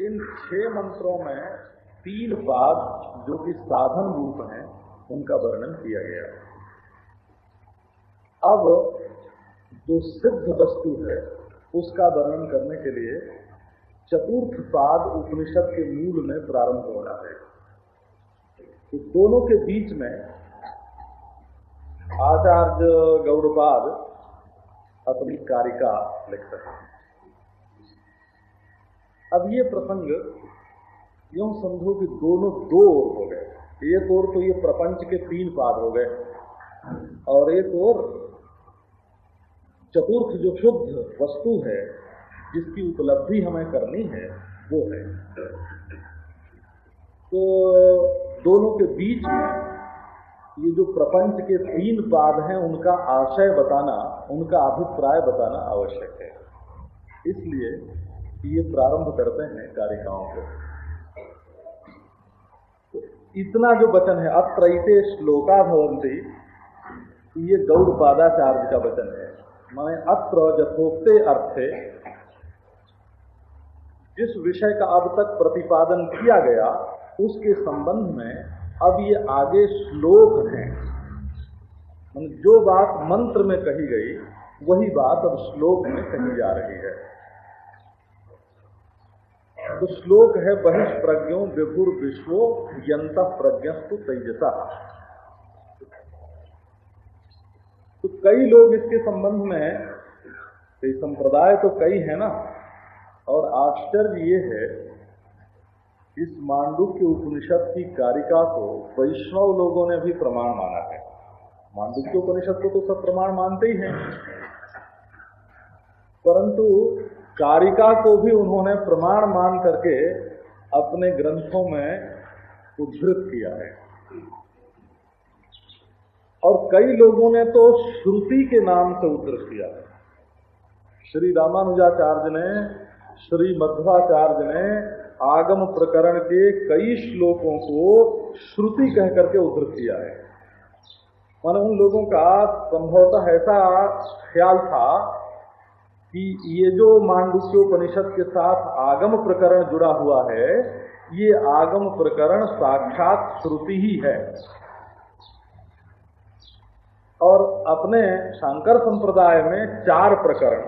इन छह मंत्रों में तीन पाद जो कि साधन रूप हैं, उनका वर्णन किया गया। अब जो सिद्ध वस्तु है, उसका वर्णन करने के लिए चतुर्थ पाद उपनिषद के मूल में प्रारंभ हो रहा है। तो दोनों के बीच में आचार्य गौरपाद अपनी कारिका लिखते हैं। अब ये प्रसंग यूँ समझो कि दोनों दो ओर हो गए। एक ओर तो ये प्रपंच के तीन पाद हो गए और एक और चतुर्थ जो शुद्ध वस्तु है, जिसकी उपलब्धि हमें करनी है, वो है। तो दोनों के बीच में ये जो प्रपंच के तीन पाद हैं, उनका आशय बताना, उनका अभिप्राय बताना आवश्यक है। इसलिए ये प्रारंभ करते हैं कारिकाओं को। तो इतना जो वचन है अत्र श्लोका भवंती ये गौड़ पादाचार्य का वचन है। माने अत्र यथोक्ते अर्थे, जिस विषय का अब तक प्रतिपादन किया गया, उसके संबंध में अब ये आगे श्लोक हैं। जो बात मंत्र में कही गई, वही बात अब श्लोक में कही जा रही है। तो श्लोक है, बहिष्प्रज्ञो विभुर विश्वो यंत प्रज्ञस्तु तेजसा। तो कई लोग इसके संबंध में कई संप्रदाय तो कई है ना, और आश्चर्य ये है, इस मांडू के उपनिषद की कारिका को वैष्णव लोगों ने भी प्रमाण माना है। मांडू के उपनिषद को तो सब प्रमाण मानते ही हैं। परंतु कारिका को भी उन्होंने प्रमाण मान करके अपने ग्रंथों में उद्धृत किया है। और कई लोगों ने तो श्रुति के नाम से उद्धृत किया है। श्री रामानुजाचार्य ने, श्री मध्वाचार्य ने आगम प्रकरण के कई श्लोकों को श्रुति कह करके उद्धृत किया है। मान उन लोगों का संभवतः ऐसा ख्याल था कि ये जो मांडुक्योपनिषद के साथ आगम प्रकरण जुड़ा हुआ है, ये आगम प्रकरण साक्षात श्रुति ही है। और अपने शंकर संप्रदाय में चार प्रकरण,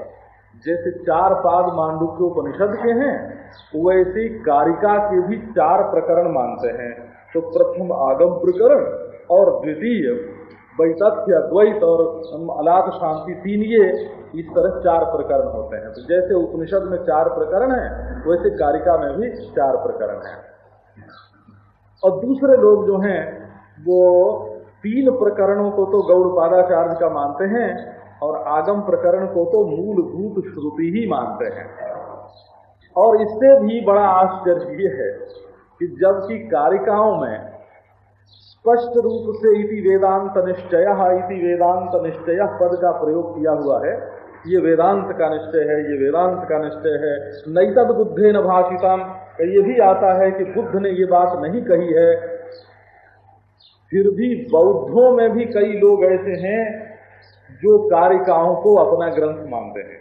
जैसे चार पाद मांडुक्योपनिषद के हैं, वैसे कारिका के भी चार प्रकरण मानते हैं। तो प्रथम आगम प्रकरण और द्वितीय वैतथ्य द्वैत और अलाद शांति तीन ये इस तरह चार प्रकरण होते हैं। तो जैसे उपनिषद में चार प्रकरण है, वैसे कारिका में भी चार प्रकरण है। और दूसरे लोग जो हैं, वो तीन प्रकरणों को तो गौड़ पादाचार्य का मानते हैं और आगम प्रकरण को तो मूलभूत श्रुति ही मानते हैं। और इससे भी बड़ा आश्चर्य ये है कि जबकि कारिकाओं में स्पष्ट रूप से इति वेदांत निश्चय इति वेदांत निश्चय पद का प्रयोग किया हुआ है। ये वेदांत का निश्चय है, ये वेदांत का निश्चय है। नई तद बुद्धे न भाषिताम ये भी आता है कि बुद्ध ने ये बात नहीं कही है। फिर भी बौद्धों में भी कई लोग ऐसे हैं जो कारिकाओं को अपना ग्रंथ मानते हैं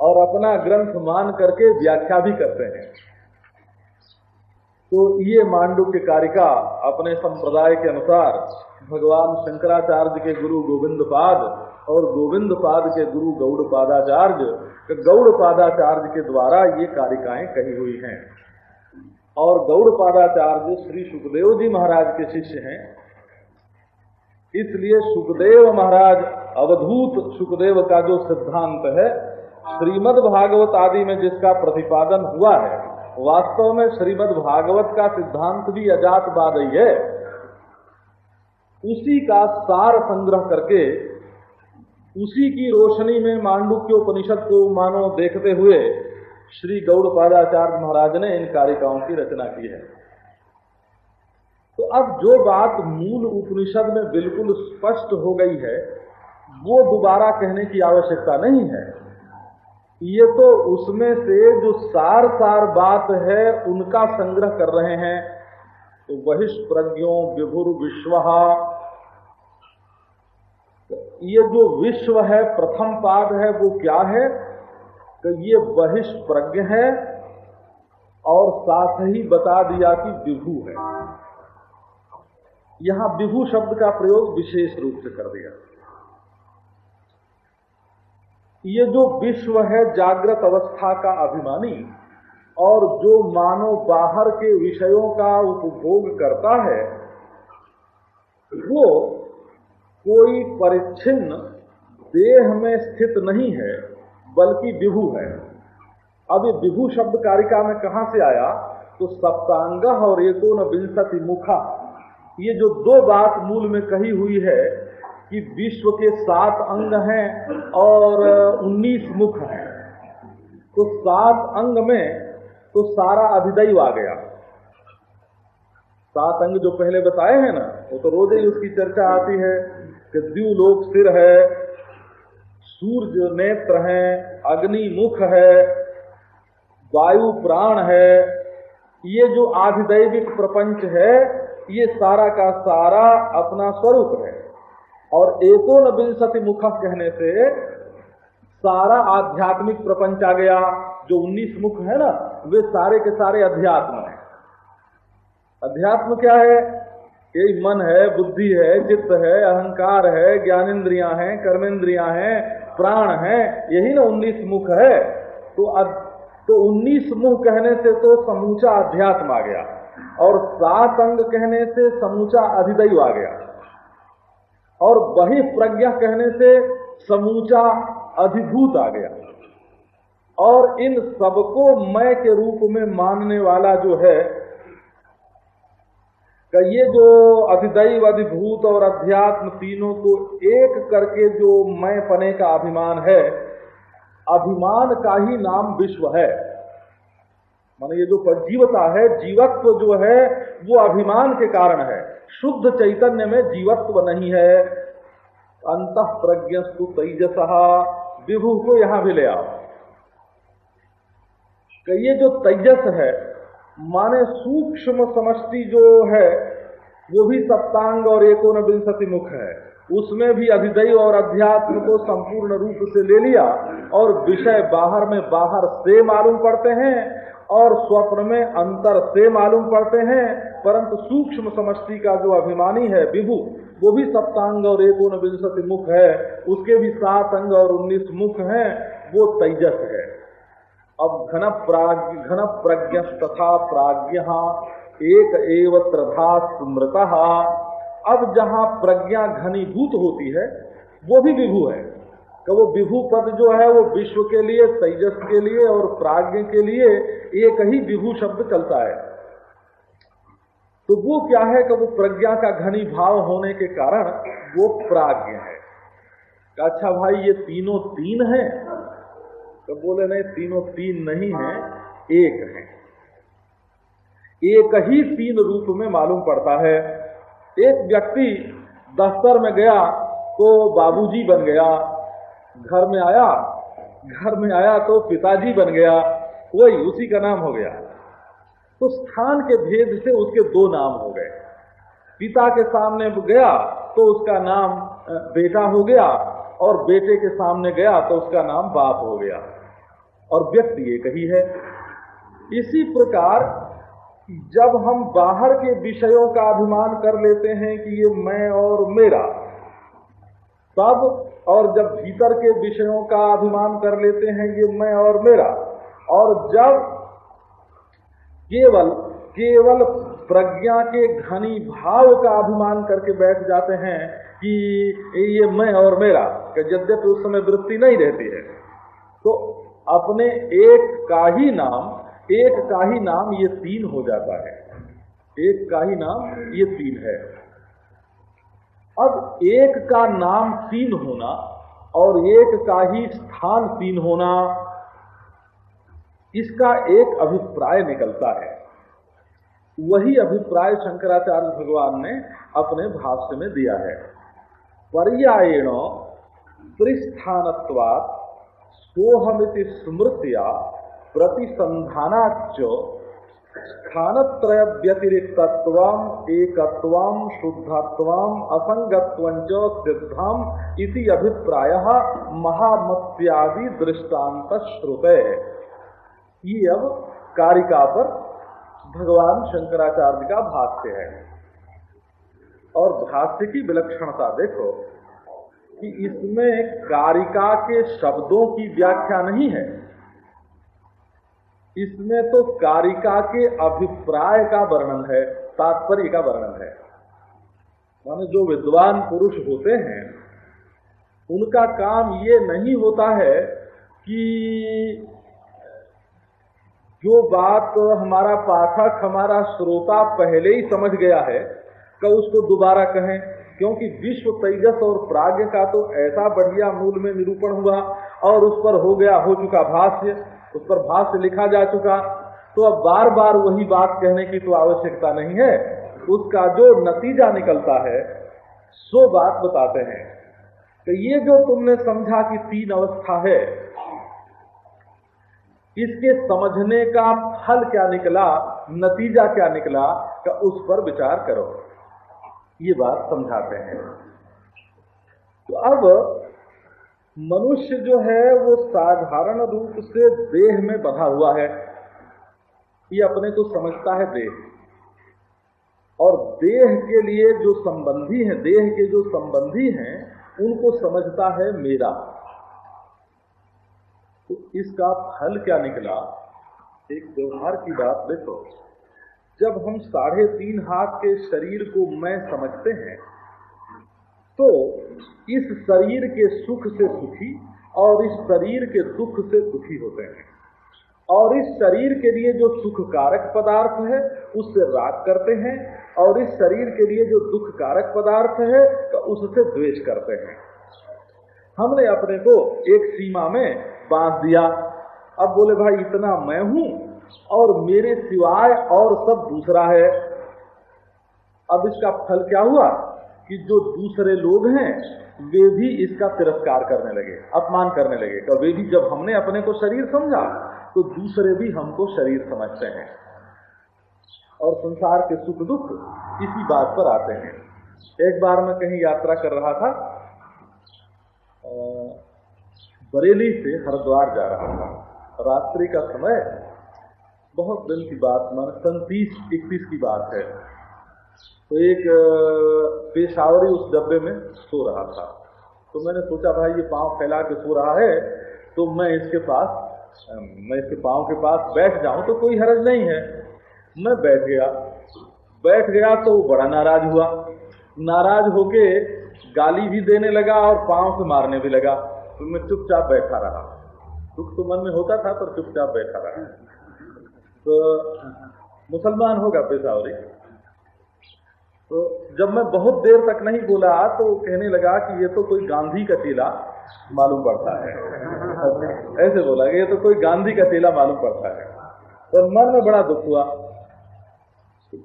और अपना ग्रंथ मान करके व्याख्या भी करते हैं। तो ये मांडू के कारिका अपने संप्रदाय के अनुसार भगवान शंकराचार्य के गुरु गोविंद पाद और गोविंद पाद के गुरु गौड़ पादाचार्य गौड़ पादाचार्य के द्वारा ये कारिकाएँ कही हुई हैं। और गौड़ पादाचार्य श्री सुखदेव जी महाराज के शिष्य हैं। इसलिए सुखदेव महाराज, अवधूत सुखदेव का जो सिद्धांत है श्रीमद भागवत आदि में जिसका प्रतिपादन हुआ है वास्तव में श्रीमद भागवत का सिद्धांत भी अजातवाद ही है। उसी का सार संग्रह करके, उसी की रोशनी में मांडुक्य उपनिषद को मानो देखते हुए श्री गौड़पादाचार्य महाराज ने इन कारिकाओं की रचना की है। तो अब जो बात मूल उपनिषद में बिल्कुल स्पष्ट हो गई है, वो दोबारा कहने की आवश्यकता नहीं है। ये तो उसमें से जो सार सार बात है, उनका संग्रह कर रहे हैं। तो बहिष्प्रज्ञों विभुर विश्व। ये जो विश्व है, प्रथम पाद है, वो क्या है? कि ये बहिष्प्रज्ञ है, और साथ ही बता दिया कि विभू है। यहाँ विभू शब्द का प्रयोग विशेष रूप से कर दिया। ये जो विश्व है जागृत अवस्था का अभिमानी और जो मानव बाहर के विषयों का उपभोग करता है, वो कोई परिच्छिन्न देह में स्थित नहीं है, बल्कि विभू है। अब ये विभू शब्द कारिका में कहा से आया? तो सप्तांग और एकोन विंशति मुखा। ये जो दो बात मूल में कही हुई है कि विश्व के सात अंग हैं और उन्नीस मुख हैं। तो सात अंग में तो सारा अधिदैव आ गया। सात अंग जो पहले बताए हैं ना, वो तो रोज ही उसकी चर्चा आती है कि द्व्यूलोक सिर है, सूर्य नेत्र है, अग्नि मुख है, वायु प्राण है। ये जो आधिदैविक प्रपंच है, ये सारा का सारा अपना स्वरूप है। और एकोन विंशति मुख कहने से सारा आध्यात्मिक प्रपंच आ गया। जो उन्नीस मुख है ना, वे सारे के सारे अध्यात्म है। अध्यात्म क्या है? यही मन है, बुद्धि है, चित्त है, अहंकार है, ज्ञानेन्द्रिया है कर्मेंद्रिया है, प्राण है, यही ना उन्नीस मुख है। तो तो उन्नीस मुख कहने से तो समूचा अध्यात्म आ गया। और सात अंग कहने से समूचा अधिदैव आ गया। और वही प्रज्ञा कहने से समूचा अधिभूत आ गया। और इन सबको मैं के रूप में मानने वाला जो है ये जो अधिदैव, अधिभूत और अध्यात्म तीनों को एक करके जो मैं पने का अभिमान है, अभिमान का ही नाम विश्व है। माने ये जो जीवता है, जीवत्व जो है वो अभिमान के कारण है। शुद्ध चैतन्य में जीवत्व नहीं है। अंत प्रज्ञस्तु तेजस। विभु को यहाँ भी ले आओ। ये जो तेजस है, माने सूक्ष्म समष्टि जो है, वो भी सप्तांग और एकोन विंशति मुख है। उसमें भी अधिदैव और अध्यात्म को संपूर्ण रूप से ले लिया और विषय बाहर में बाहर से मालूम पड़ते हैं। और स्वप्न में अंतर से मालूम पड़ते हैं, परंतु सूक्ष्म समष्टि का जो अभिमानी है विभु, वो भी सप्तांग और एक विंशति मुख है, उसके भी सात अंग और उन्नीस मुख हैं, वो तेजस है। अब घन प्राज्ञ घन प्रज्ञ तथा प्राज्ञ, एक एव त्रधा स्मृत। अब जहाँ प्रज्ञा घनीभूत होती है, वो भी विभु है। तो वो विभु पद जो है वो विश्व के लिए, तेजस के लिए और प्राज्ञ के लिए एक ही विभु शब्द चलता है। तो वो क्या है कि वो प्रज्ञा का घनी भाव होने के कारण वो प्राज्ञ है। अच्छा भाई, ये तीनों तीन है? तो बोले, नहीं, तीनों तीन नहीं है, एक है। एक ही तीन रूप में मालूम पड़ता है। एक व्यक्ति दफ्तर में गया तो बाबूजी बन गया। घर में आया, घर में आया तो पिताजी बन गया वही उसी का नाम हो गया। तो स्थान के भेद से उसके दो नाम हो गए। पिता के सामने गया तो उसका नाम बेटा हो गया और बेटे के सामने गया तो उसका नाम बाप हो गया। और व्यक्ति एक ही है। इसी प्रकार जब हम बाहर के विषयों का अभिमान कर लेते हैं कि ये मैं और मेरा, तब और जब भीतर के विषयों का अभिमान कर लेते हैं, ये मैं और मेरा। और जब केवल केवल प्रज्ञा के घनी भाव का अभिमान करके बैठ जाते हैं कि ये मैं और मेरा यद्यपि उस समय वृत्ति नहीं रहती है तो अपने एक का ही नाम, एक का ही नाम ये तीन हो जाता है। एक का ही नाम ये तीन है। अब एक का नाम तीन होना और एक का ही स्थान तीन होना, इसका एक अभिप्राय निकलता है। वही अभिप्राय शंकराचार्य भगवान ने अपने भाष्य में दिया है। पर्यायण त्रिस्थानत्वात् सोहमिति स्मृतिया प्रतिसंधानाच स्थानत्रय व्यतिरिक्तत्व एकत्व, शुद्धत्व असंगत्व सिद्धम इति अभिप्राय महामत्यादि दृष्टांत श्रुते ये अब कारिका पर भगवान शंकराचार्य का भाष्य है। और भाष्य की विलक्षणता देखो कि इसमें कारिका के शब्दों की व्याख्या नहीं है। इसमें तो कारिका के अभिप्राय का वर्णन है, तात्पर्य का वर्णन है। माने जो विद्वान पुरुष होते हैं, उनका काम ये नहीं होता है कि जो बात हमारा पाठक, हमारा श्रोता पहले ही समझ गया है कि उसको दोबारा कहें, क्योंकि विश्व तेजस और प्राग्ञ का तो ऐसा बढ़िया मूल में निरूपण हुआ और उस पर हो गया, हो चुका भाष्य। उस पर भाष्य लिखा जा चुका। तो अब बार बार वही बात कहने की तो आवश्यकता नहीं है। उसका जो नतीजा निकलता है, सो बात बताते हैं। कि ये जो तुमने समझा कि तीन अवस्था है, इसके समझने का फल क्या निकला, नतीजा क्या निकला, का उस पर विचार करो। ये बात समझाते हैं। तो अब मनुष्य जो है, वो साधारण रूप से देह में बधा हुआ है। ये अपने को समझता है देह। और देह के लिए जो संबंधी हैं, देह के जो संबंधी हैं, उनको समझता है मेरा। तो इसका फल क्या निकला? एक व्यवहार की बात देखो। जब हम साढ़े तीन हाथ के शरीर को मैं समझते हैं तो इस शरीर के सुख से सुखी और इस शरीर के दुख से दुखी होते हैं। और इस शरीर के लिए जो सुख कारक पदार्थ है, उससे राग करते हैं और इस शरीर के लिए जो दुख कारक पदार्थ है तो उससे द्वेष करते हैं। हमने अपने को एक सीमा में बाँध दिया। अब बोले, भाई, इतना मैं हूँ और मेरे सिवाय और सब दूसरा है। अब इसका फल क्या हुआ? कि जो दूसरे लोग हैं, वे भी इसका तिरस्कार करने लगे, अपमान करने लगे। तो वे भी जब हमने अपने को शरीर समझा तो दूसरे भी हमको शरीर समझते हैं। और संसार के सुख दुख इसी बात पर आते हैं। एक बार मैं कहीं यात्रा कर रहा था बरेली से हरिद्वार जा रहा था। रात्रि का समय, बहुत दिन की बात मान सन तीस इकतीस की बात है। तो एक पेशावरी उस डब्बे में सो रहा था। तो मैंने सोचा, भाई, ये पाँव फैला के सो रहा है तो मैं इसके पास मैं इसके पाँव के पास बैठ जाऊँ तो कोई हरज नहीं है। मैं बैठ गया। बैठ गया तो वो बड़ा नाराज़ हुआ। नाराज़ होके गाली भी देने लगा और पाँव से मारने भी लगा। तो मैं चुपचाप बैठा रहा। दुख तो मन में होता था, पर चुपचाप बैठा रहा। तो मुसलमान होगा पेशावरी तो जब मैं बहुत देर तक नहीं बोला तो कहने लगा कि ये तो कोई गांधी का चेला मालूम पड़ता है। ऐसे बोला कि ये तो कोई गांधी का चेला मालूम पड़ता है। तो मन में बड़ा दुख हुआ।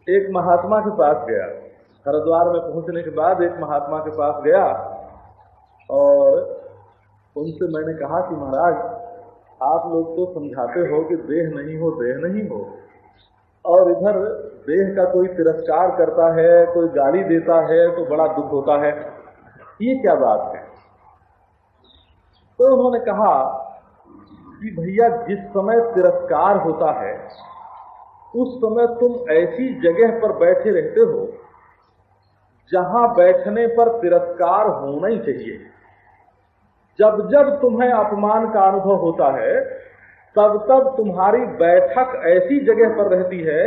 एक महात्मा के पास गया। हरिद्वार में पहुँचने के बाद एक महात्मा के पास गया और उनसे मैंने कहा कि महाराज, आप लोग तो समझाते हो कि देह नहीं हो, देह नहीं हो। और इधर देह का कोई तिरस्कार करता है, कोई गाली देता है तो बड़ा दुख होता है। ये क्या बात है? तो उन्होंने कहा कि भैया, जिस समय तिरस्कार होता है, उस समय तुम ऐसी जगह पर बैठे रहते हो, जहाँ बैठने पर तिरस्कार होना ही चाहिए। जब जब तुम्हें अपमान का अनुभव होता है, तब तब तुम्हारी बैठक ऐसी जगह पर रहती है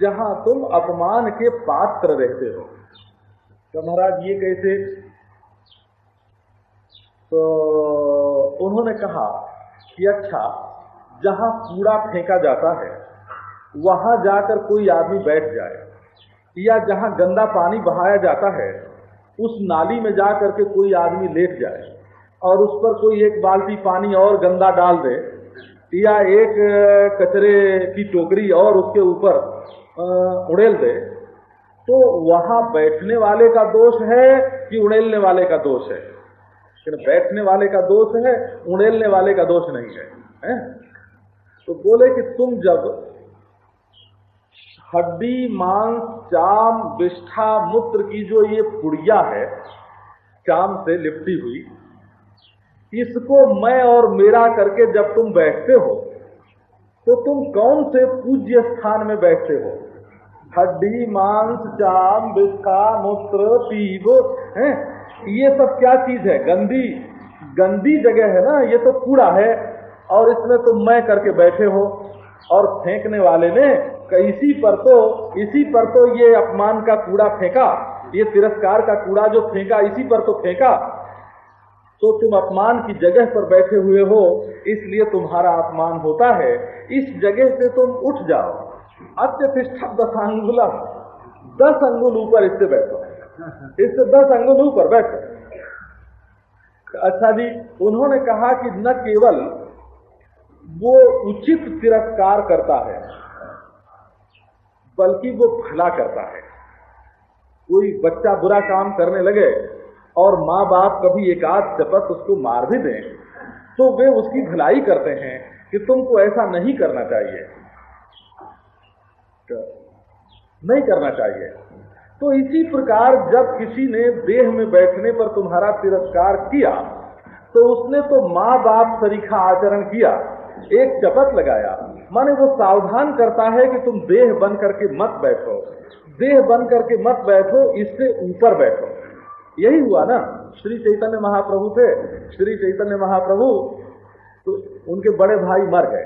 जहाँ तुम अपमान के पात्र रहते हो। तो महाराज, ये कैसे? तो उन्होंने कहा कि अच्छा जहाँ कूड़ा फेंका जाता है, वहाँ जाकर कोई आदमी बैठ जाए, या जहाँ गंदा पानी बहाया जाता है, उस नाली में जाकर के कोई आदमी लेट जाए, और उस पर कोई एक बाल्टी पानी और गंदा डाल दे, या एक कचरे की टोकरी और उसके ऊपर उड़ेल दे। तो वहाँ बैठने वाले का दोष है कि उड़ेलने वाले का दोष है? बैठने वाले का दोष है उड़ेलने वाले का दोष नहीं है, है? तो बोले कि तुम जब हड्डी मांस चाम विष्ठा मूत्र की जो ये पुड़िया है चाम से लिपटी हुई इसको मैं और मेरा करके जब तुम बैठते हो तो तुम कौन से पूज्य स्थान में बैठते हो? हड्डी, मांस, जाम, बिस्का, मूत्र, पीब, है? ये सब क्या चीज़ है? गंदी गंदी जगह है ना? ये तो कूड़ा है। और इसमें तुम मैं करके बैठे हो। और फेंकने वाले ने इसी पर तो इसी पर तो ये अपमान का कूड़ा फेंका। ये तिरस्कार का कूड़ा जो फेंका, इसी पर तो फेंका। तो तुम अपमान की जगह पर बैठे हुए हो, इसलिए तुम्हारा अपमान होता है। इस जगह से तुम उठ जाओ। अत्यतिष्ठ दस अंगुलम दस अंगुल ऊपर इससे बैठो। इससे दस अंगुल ऊपर बैठो। अच्छा जी, उन्होंने कहा कि न केवल वो उचित तिरस्कार करता है, बल्कि वो भला करता है। कोई बच्चा बुरा काम करने लगे और माँ बाप कभी एक आध चपत उसको मार भी दें तो वे उसकी भलाई करते हैं कि तुमको ऐसा नहीं करना चाहिए। नहीं करना चाहिए। तो इसी प्रकार जब किसी ने देह में बैठने पर तुम्हारा तिरस्कार किया तो उसने तो माँ बाप सरीखा आचरण किया, एक चपत लगाया। माने वो सावधान करता है कि तुम देह बन करके मत बैठो। देह बन करके मत बैठो, इससे ऊपर बैठो। यही हुआ ना? श्री चैतन्य महाप्रभु थे। श्री चैतन्य महाप्रभु तो उनके बड़े भाई मर गए।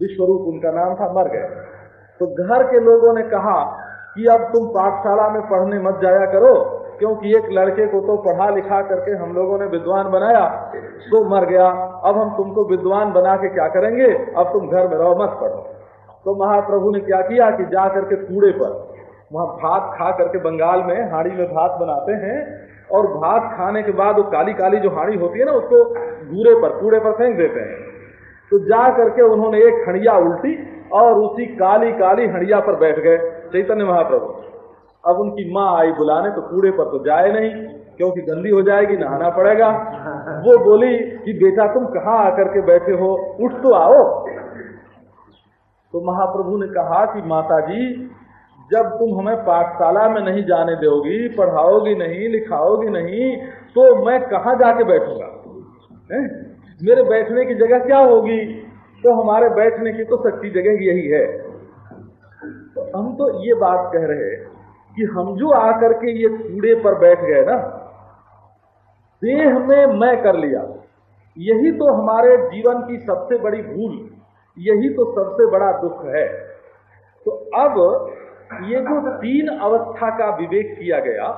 विश्वरूप उनका नाम था, मर गए। तो घर के लोगों ने कहा कि अब तुम पाठशाला में पढ़ने मत जाया करो, क्योंकि एक लड़के को तो पढ़ा लिखा करके हम लोगों ने विद्वान बनाया तो मर गया। अब हम तुमको विद्वान बना के क्या करेंगे? अब तुम घर में रहो, मत पढ़ो। तो महाप्रभु ने क्या किया कि जा करके कूड़े पर, वहाँ भात खा करके बंगाल में हाड़ी में भात बनाते हैं, और भात खाने के बाद वो काली काली जो हाड़ी होती है ना, उसको गूरे पर, कूड़े पर फेंक देते हैं। तो जा करके उन्होंने एक हड़िया उल्टी और उसी काली काली हड़िया पर बैठ गए, चैतन्य महाप्रभु। अब उनकी माँ आई बुलाने तो कूड़े पर तो जाए नहीं, क्योंकि गंदी हो जाएगी, नहाना पड़ेगा। वो बोली कि बेटा तुम कहाँ आकर के बैठे हो? उठ तो आओ। तो महाप्रभु ने कहा कि माता जी जब तुम हमें पाठशाला में नहीं जाने दोगी, पढ़ाओगी नहीं, लिखाओगी नहीं तो मैं कहाँ जाके बैठूँगा? मेरे बैठने की जगह क्या होगी? तो हमारे बैठने की तो सच्ची जगह यही है। तो हम तो ये बात कह रहे हैं कि हम जो आकर के ये कूड़े पर बैठ गए ना, देह में मैं कर लिया। यही तो हमारे जीवन की सबसे बड़ी भूल, यही तो सबसे बड़ा दुख है। तो अब ये जो तीन अवस्था का विवेक किया गया,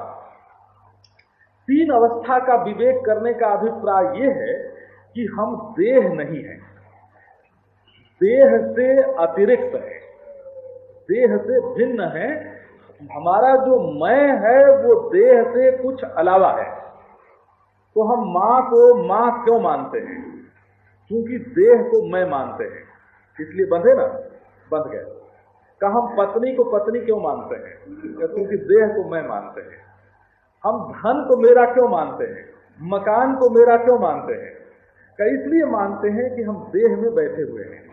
तीन अवस्था का विवेक करने का अभिप्राय ये है कि हम देह नहीं है। देह से अतिरिक्त है। देह से भिन्न है। हमारा जो मैं है, वो देह से कुछ अलावा है। तो हम माँ को माँ क्यों मानते हैं? क्योंकि देह को मैं मानते हैं। इसलिए बंधे ना? बंध गए का हम पत्नी को पत्नी क्यों मानते हैं? क्योंकि देह को मैं मानते हैं। हम धन को मेरा क्यों मानते हैं? मकान को मेरा क्यों मानते हैं? इसलिए मानते हैं कि हम देह में बैठे हुए हैं।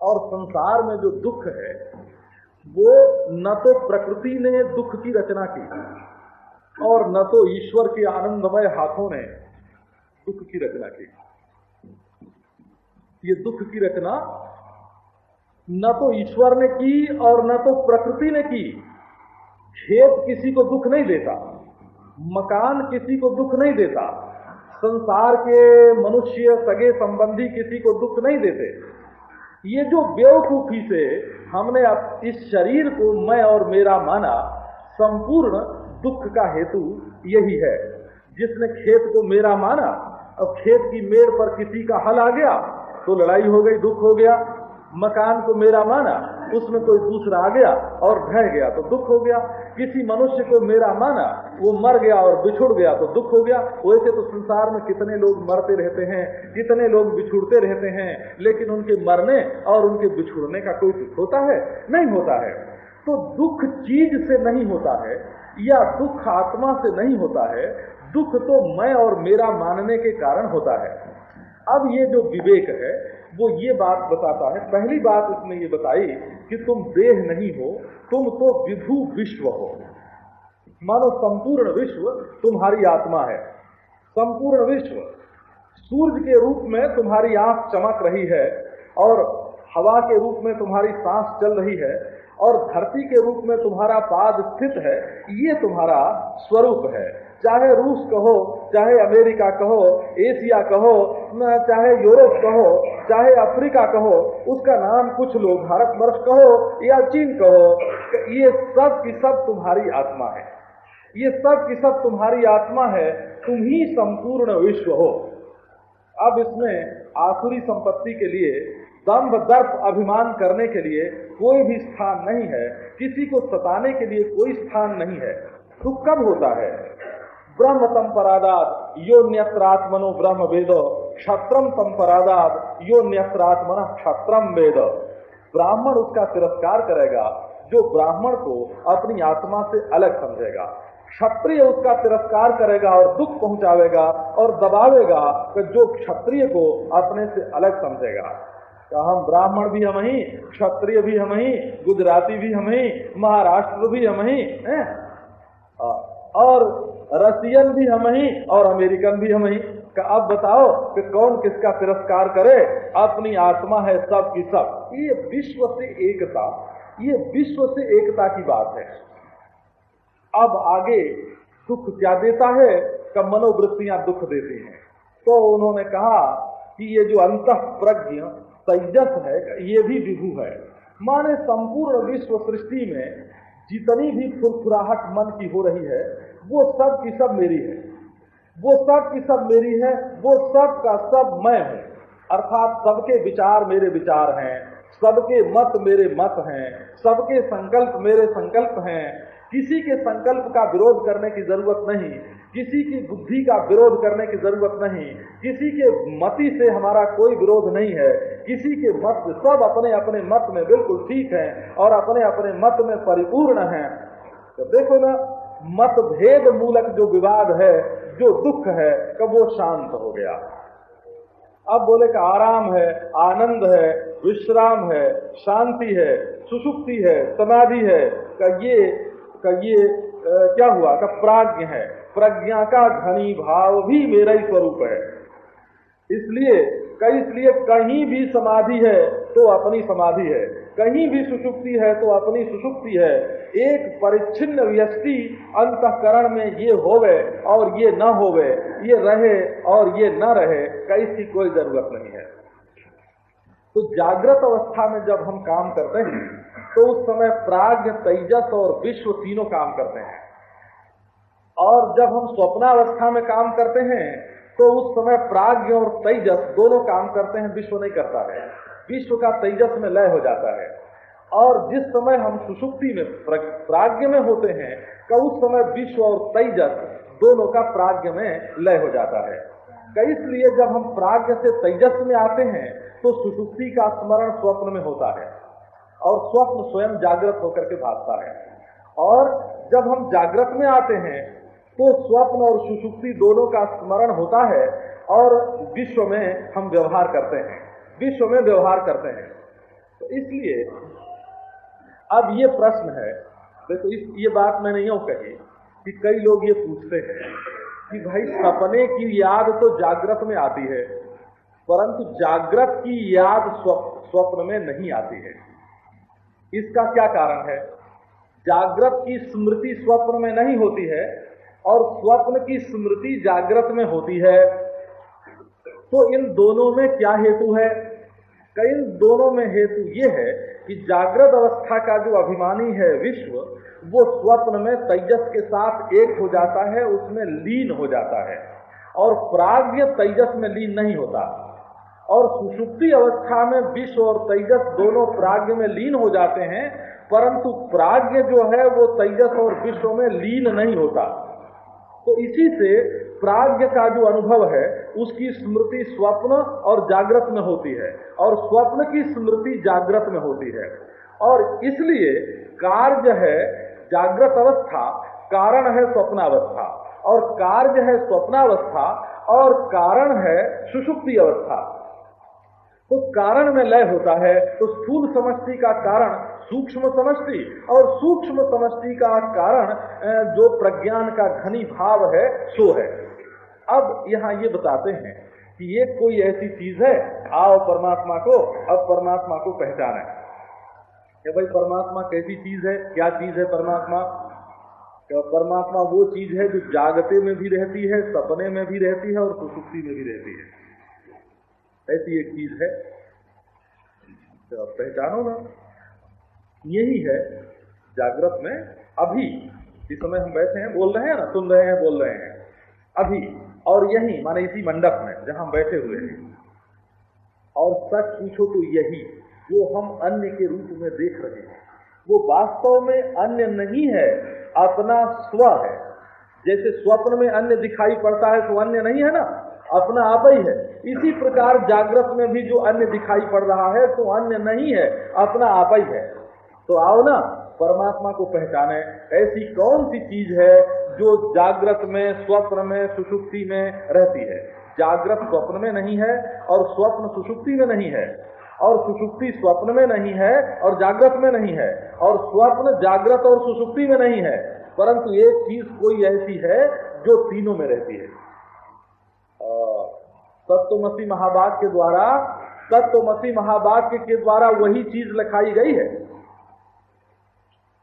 और संसार में जो दुख है, वो न तो प्रकृति ने दुख की रचना की, और न तो ईश्वर के आनंदमय हाथों ने दुख की रचना की। ये दुख की रचना न तो ईश्वर ने की और न तो प्रकृति ने की। खेत किसी को दुख नहीं देता, मकान किसी को दुख नहीं देता संसार के मनुष्य सगे संबंधी किसी को दुख नहीं देते। ये जो बेवकूफ़ी से हमने अब इस शरीर को मैं और मेरा माना, संपूर्ण दुख का हेतु यही है। जिसने खेत को मेरा माना, अब खेत की मेड़ पर किसी का हल आ गया तो लड़ाई हो गई, दुख हो गया। मकान को मेरा माना उसमें कोई दूसरा आ गया और ढह गया तो दुख हो गया। किसी मनुष्य को मेरा माना, वो मर गया और बिछुड़ गया तो दुख हो गया। वैसे तो संसार में कितने लोग मरते रहते हैं, कितने लोग बिछुड़ते रहते हैं, लेकिन उनके मरने और उनके बिछुड़ने का कोई दुख होता है? नहीं होता है। तो दुख चीज़ से नहीं होता है, या दुख आत्मा से नहीं होता है। दुख तो मैं और मेरा मानने के कारण होता है। अब ये जो विवेक है वो ये बात बताता है। पहली बात उसने ये बताई कि तुम देह नहीं हो, तुम तो विधु विश्व हो। मानो संपूर्ण विश्व तुम्हारी आत्मा है। संपूर्ण विश्व सूर्य के रूप में तुम्हारी आँख चमक रही है और हवा के रूप में तुम्हारी सांस चल रही है। और धरती के रूप में तुम्हारा पाद स्थित है, ये तुम्हारा स्वरूप है। चाहे रूस कहो, चाहे अमेरिका कहो, एशिया कहो चाहे यूरोप कहो, चाहे अफ्रीका कहो, उसका नाम कुछ लोग भारतवर्ष कहो या चीन कहो, ये सब की सब तुम्हारी आत्मा है। ये सब की सब तुम्हारी आत्मा है, तुम ही संपूर्ण विश्व हो। अब इसमें आसुरी संपत्ति के लिए दम्भ दर्प अभिमान करने के लिए कोई भी स्थान नहीं है, किसी को सताने के लिए कोई स्थान नहीं है। सुख कब होता है? ब्रह्म संपरादात यो न्यत्रात्मनो ब्रह्म वेद क्षत्रम संपरादात यो न्यत्रात्मन क्षत्रम वेद। ब्राह्मण उसका तिरस्कार करेगा, जो ब्राह्मण को अपनी आत्मा से अलग समझेगा। क्षत्रिय उसका तिरस्कार करेगा और दुख पहुंचावेगा और दबावेगा, कि जो क्षत्रिय को अपने से अलग समझेगा। हम ब्राह्मण भी हम ही, क्षत्रिय भी हम ही, गुजराती भी हम ही, महाराष्ट्र भी हम ही और रसियन भी हम ही, और अमेरिकन भी हम ही। अब बताओ कि कौन किसका तिरस्कार करे? अपनी आत्मा है सब की सब। ये विश्व से एकता, ये विश्व से एकता की बात है। अब आगे दुख क्या देता है? कब मनोवृत्तियाँ दुख देती हैं। तो उन्होंने कहा कि ये जो अंत प्रज्ञ तेजस है, ये भी विभू है। माने संपूर्ण विश्व सृष्टि में जितनी भी फुरफुराहट मन की हो रही है, वो सब की सब मेरी है। वो सब की सब मेरी है, वो सब का सब मैं हूँ। अर्थात सबके विचार मेरे विचार हैं, सबके मत मेरे मत हैं, सबके संकल्प मेरे संकल्प हैं किसी के संकल्प का विरोध करने की ज़रूरत नहीं, किसी की बुद्धि का विरोध करने की ज़रूरत नहीं, किसी के मति से हमारा कोई विरोध नहीं है, किसी के मत, सब अपने अपने मत में बिल्कुल ठीक है और अपने अपने मत में परिपूर्ण है। तो देखो ना, मतभेद मूलक जो विवाद है, जो दुख है, कब वो शांत हो गया। अब बोले का आराम है, आनंद है, विश्राम है, शांति है, सुसुप्ति है, समाधि है का ये का ये क्या हुआ? का प्राज्ञ है। प्रज्ञा का घनी भाव भी मेरा ही स्वरूप है। इसलिए कई इसलिए कहीं भी समाधि है तो अपनी समाधि है। कहीं भी सुषुप्ति है तो अपनी सुषुप्ति है। एक परिच्छिन्न व्यक्ति अंतकरण में ये होवे और ये न होवे, ये रहे और ये न रहे कई की कोई ज़रूरत नहीं है। तो जागृत अवस्था में जब हम काम करते हैं तो उस समय प्राग्ञ तेजस और विश्व तीनों काम करते हैं। और जब हम स्वप्नावस्था में काम करते हैं तो उस समय प्राग्ञ और तेजस दोनों काम करते हैं, विश्व नहीं करता है। विश्व का तेजस में लय हो जाता है। और जिस समय हम सुषुप्ति में प्राग्ञ में होते हैं तो उस समय विश्व और तेजस दोनों का प्राग्ञ में लय हो जाता है। इसलिए जब हम प्राग्ञ से तेजस में आते हैं तो सुषुप्ति का स्मरण स्वप्न में होता है। और स्वप्न स्वयं जागृत होकर के भागता है। और जब हम जागृत में आते हैं तो स्वप्न और सुषुप्ति दोनों का स्मरण होता है और विश्व में हम व्यवहार करते हैं। विश्व में व्यवहार करते हैं। तो इसलिए अब ये प्रश्न है, देखो इस, ये बात मैंने यूँ कही कि कई लोग ये पूछते हैं कि भाई सपने की याद तो जागृत में आती है, परंतु जागृत की याद स्वप्न में नहीं आती है। इसका क्या कारण है? जागृत की स्मृति स्वप्न में नहीं होती है और स्वप्न की स्मृति जागृत में होती है। तो इन दोनों में क्या हेतु है? इन दोनों में हेतु ये है कि जागृत अवस्था का जो अभिमानी है विश्व, वो स्वप्न में तेजस के साथ एक हो जाता है, उसमें लीन हो जाता है। और प्राग्ञ तेजस में लीन नहीं होता। और सुषुप्ति अवस्था में विश्व और तेजस दोनों प्राग्ञ में लीन हो जाते हैं, परंतु प्राग्ञ जो है वो तेजस और विश्व में लीन नहीं होता। तो इसी से प्राग्ञ का जो अनुभव है, उसकी स्मृति स्वप्न और जागृत में होती है, और स्वप्न की स्मृति जागृत में होती है। और इसलिए कार्य है जागृत अवस्था, कारण है स्वप्नावस्था। और कार्य है स्वप्नावस्था, और कारण है सुषुप्ति अवस्था। तो कारण में लय होता है तो स्थूल समष्टि का कारण सूक्ष्म समष्टि और सूक्ष्म समष्टि का कारण जो प्रज्ञान का घनी भाव है, सो है। अब यहाँ ये बताते हैं कि ये कोई ऐसी चीज़ है, आओ परमात्मा को, अब परमात्मा को पहचाने। कि भाई परमात्मा कैसी चीज़ है, क्या चीज़ है परमात्मा? परमात्मा वो चीज़ है जो जागते में भी रहती है, सपने में भी रहती है और सुसुप्ति में भी रहती है। ऐसी एक चीज़ है तो पहचानो ना यही है जागृत में अभी। इस समय हम बैठे हैं, बोल रहे हैं ना, सुन रहे हैं, बोल रहे हैं। अभी, और यही, माने इसी मंडप में, जहाँ हम बैठे हुए हैं। और सच पूछो तो यही, जो हम अन्य के रूप में देख रहे हैं। वो वास्तव में अन्य नहीं है, अपना स्व है। जैसे स्वप्न में अन्य दिखाई पड़ता है तो अन्य नहीं है ना? अपना आप ही है। इसी प्रकार जागृत में भी जो अन्य दिखाई पड़ रहा है तो अन्य नहीं है, अपना आप ही है। तो आओ ना, परमात्मा को पहचाने, ऐसी कौन सी चीज़ है जो जागृत में, स्वप्न में सुषुप्ति में रहती है? जागृत स्वप्न में नहीं है, और स्वप्न सुषुप्ति में नहीं है। और सुषुप्ति स्वप्न में नहीं है, और जागृत में नहीं है। और स्वप्न जागृत और सुषुप्ति में नहीं है। परंतु एक चीज़ कोई ऐसी है, जो तीनों में रहती है। तत्वमसी महावाक्य के द्वारा तत्वमसी महावाक्य के द्वारा वही चीज़ लिखाई गई है।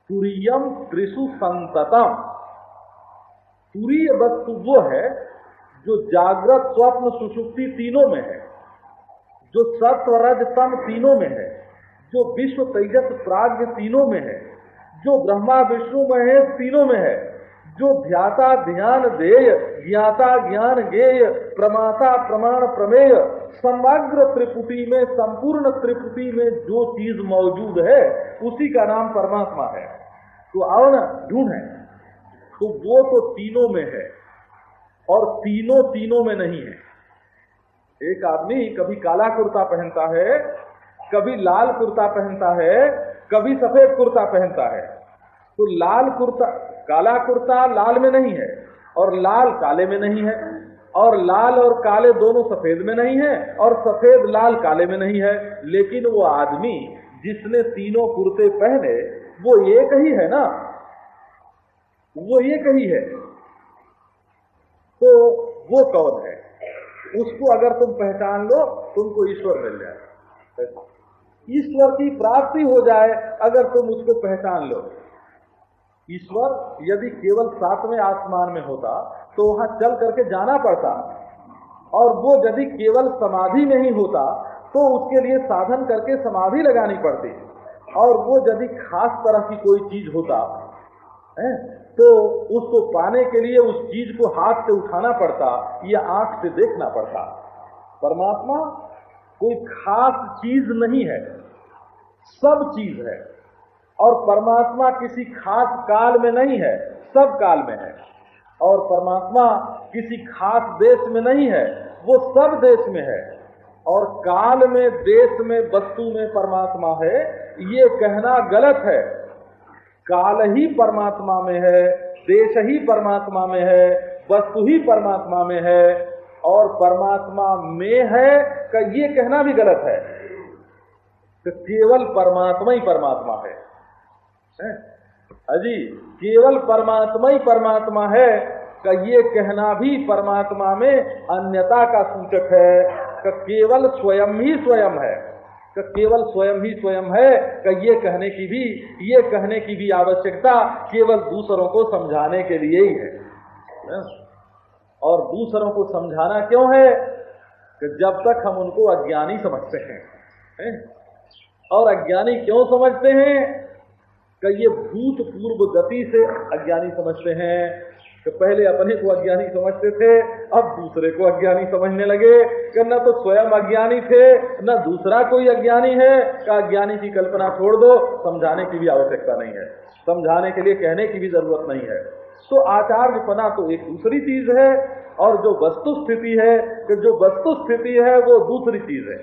तुरीयम त्रिशु संततम। तुरीय वस्तु वो है जो जागृत, स्वप्न, सुषुप्ति तीनों में है, जो सत्व रज तम तीनों में है, जो विश्व तेजस प्राग्ञ तीनों में है, जो ब्रह्मा, विष्णु, महेश तीनों में है। जो ध्याता ध्यान देय, ज्ञाता ज्ञान गेय, प्रमाता प्रमाण प्रमेय, समग्र त्रिपुटी में, संपूर्ण त्रिपुटी में जो चीज़ मौजूद है, उसी का नाम परमात्मा है। तो आओ ना है। तो वो तो तीनों में है और तीनों तीनों में नहीं है। एक आदमी कभी काला कुर्ता पहनता है, कभी लाल कुर्ता पहनता है, कभी सफ़ेद कुर्ता पहनता है। तो लाल कुर्ता, काला कुर्ता लाल में नहीं है और लाल काले में नहीं है और लाल और काले दोनों सफ़ेद में नहीं है और सफ़ेद लाल काले में नहीं है। लेकिन वो आदमी जिसने तीनों कुर्ते पहने, वो एक ही है ना, वो एक ही है तो वो कौन है? उसको अगर तुम पहचान लो, तुमको ईश्वर मिल जाए। ईश्वर की प्राप्ति हो जाए अगर तुम उसको पहचान लो। ईश्वर यदि केवल सातवें आसमान में होता तो वहाँ चल करके जाना पड़ता। और वो यदि केवल समाधि में ही होता तो उसके लिए साधन करके समाधि लगानी पड़ती। और वो यदि खास तरह की कोई चीज़ होता, है तो उसको पाने के लिए उस चीज़ को हाथ से उठाना पड़ता, या आँख से देखना पड़ता। परमात्मा कोई खास चीज़ नहीं है, सब चीज़ है। और परमात्मा किसी खास काल में नहीं है, सब काल में है। और परमात्मा किसी खास देश में नहीं है, वो सब देश में है। और काल में, देश में, वस्तु में परमात्मा है, ये कहना गलत है। काल ही परमात्मा में है, देश ही परमात्मा में है, वस्तु ही परमात्मा में है। और परमात्मा में है, का ये कहना भी गलत है तो केवल परमात्मा ही परमात्मा है। अजी, केवल परमात्मा ही परमात्मा है, का ये कहना भी परमात्मा में अन्यता का सूचक है, का केवल स्वयं ही स्वयं है, का केवल स्वयं ही स्वयं है, का ये कहने की भी, ये कहने की भी आवश्यकता केवल दूसरों को समझाने के लिए ही है। और दूसरों को समझाना क्यों है? कि जब तक हम उनको अज्ञानी समझते हैं? और अज्ञानी क्यों समझते हैं? कि ये भूत पूर्व गति से अज्ञानी समझते हैं, कि पहले अपने को अज्ञानी समझते थे, अब दूसरे को अज्ञानी समझने लगे, कि न तो स्वयं अज्ञानी थे, न दूसरा कोई अज्ञानी है, कि अज्ञानी की कल्पना छोड़ दो, समझाने की भी आवश्यकता नहीं है, समझाने के लिए कहने की भी ज़रूरत नहीं है। तो आचार्य पना तो एक दूसरी चीज़ है, और जो वस्तु स्थिति है, कि जो वस्तु स्थिति है, वो दूसरी चीज़ है।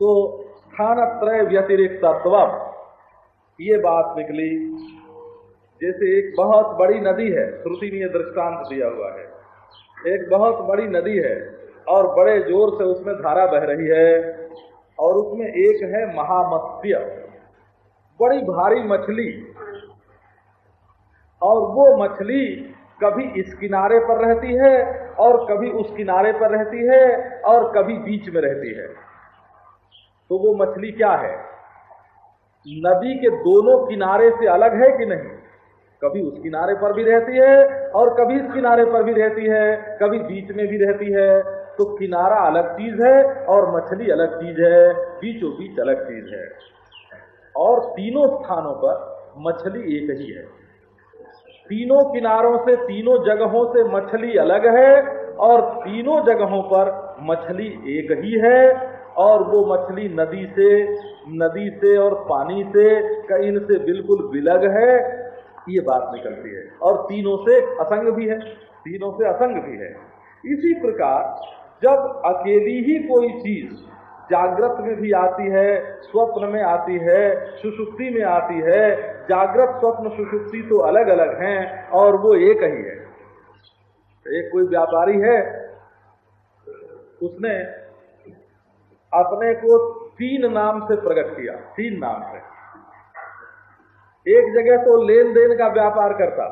तो स्थान त्रय व्यतिरिक्त ये बात निकली। जैसे एक बहुत बड़ी नदी है श्रुति में दृष्टांत दिया हुआ है। एक बहुत बड़ी नदी है और बड़े ज़ोर से उसमें धारा बह रही है और उसमें एक है महामत्स्य। बड़ी भारी मछली। और वो मछली कभी इस किनारे पर रहती है और कभी उस किनारे पर रहती है और कभी बीच में रहती है। तो वो मछली क्या है? नदी के दोनों किनारे से अलग है कि नहीं? कभी उस किनारे पर भी रहती है और कभी इस किनारे पर भी रहती है, कभी बीच में भी रहती है। तो किनारा अलग चीज़ है और मछली अलग चीज़ है बीचों बीच अलग चीज़ है। और तीनों स्थानों पर मछली एक ही है। तीनों किनारों से, तीनों जगहों से मछली अलग है और तीनों जगहों पर मछली एक ही है। और वो मछली नदी से नदी से और पानी से, कहीं से बिल्कुल विलग है, ये बात निकलती है। और तीनों से असंग भी है, तीनों से असंग भी है। इसी प्रकार, जब अकेली ही कोई चीज़ जागृत में भी आती है, स्वप्न में आती है सुषुप्ति में आती है, जागृत स्वप्न सुषुप्ति तो अलग अलग हैं और वो एक ही है। एक कोई व्यापारी है, उसने अपने को तीन नाम से प्रकट किया, तीन नाम से। एक जगह तो लेन देन का व्यापार करता